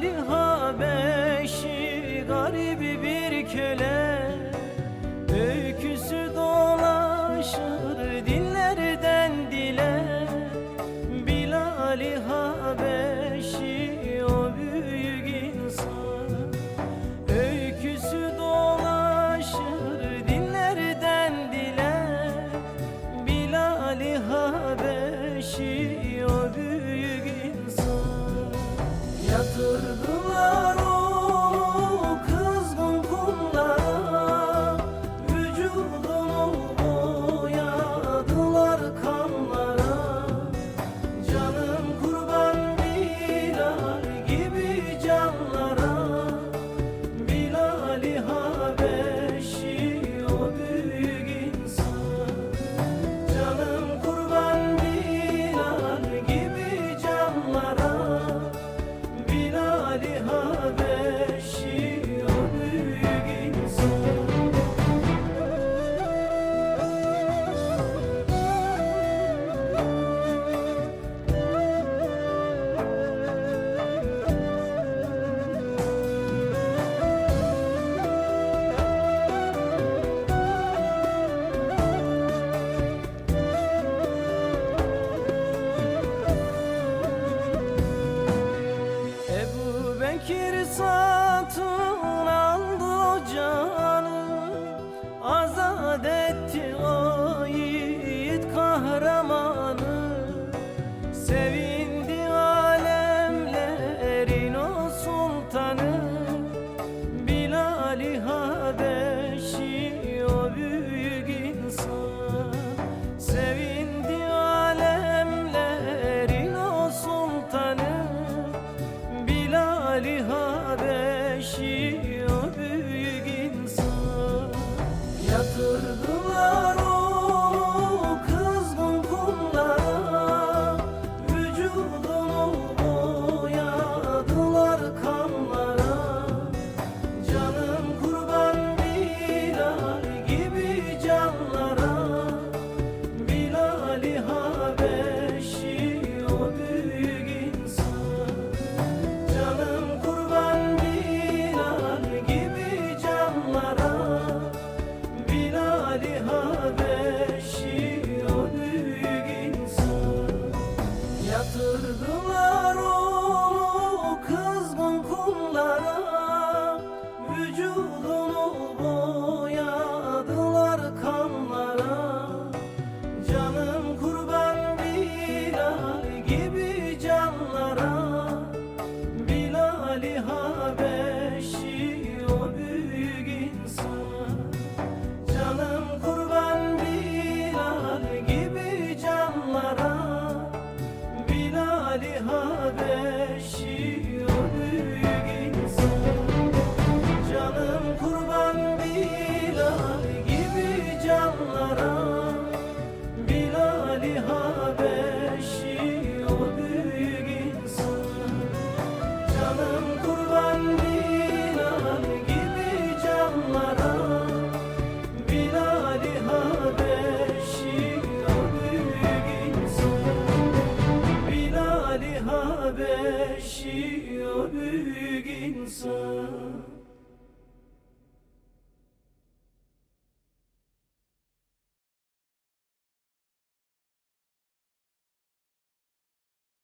Salih Habeşi garip bir köle sordular bir satın aldı canı. Azat etti o kahramanı. Sevindi alemlerin o sultanı. Bilal-i Haber Ali Habeşi büyük insan Canım kurban Bilal gibi canlara Bilal Habeşi o büyük Canım kurban Bilal gibi canlara yaşıyor büyük insan.